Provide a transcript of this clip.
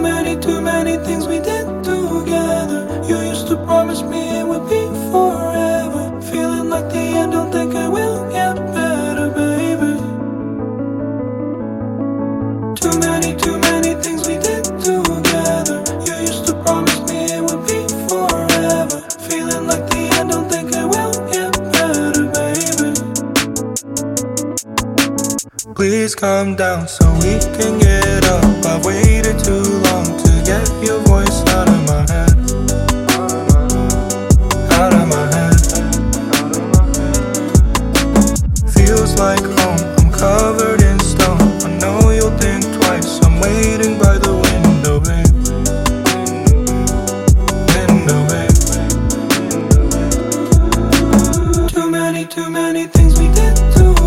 many, too many things we did together. You used to promise me it would be forever. Feeling like the end, don't think it will get better, baby. Too many, too many things we did together. You used to promise me it would be forever. Feeling like the end, don't think it will get better, baby. Please calm down so we can get up. of my head. Out of my head. Feels like home, I'm covered in stone. I know you'll think twice, I'm waiting by the window, babe. Window, babe. Too many, too many things we did too.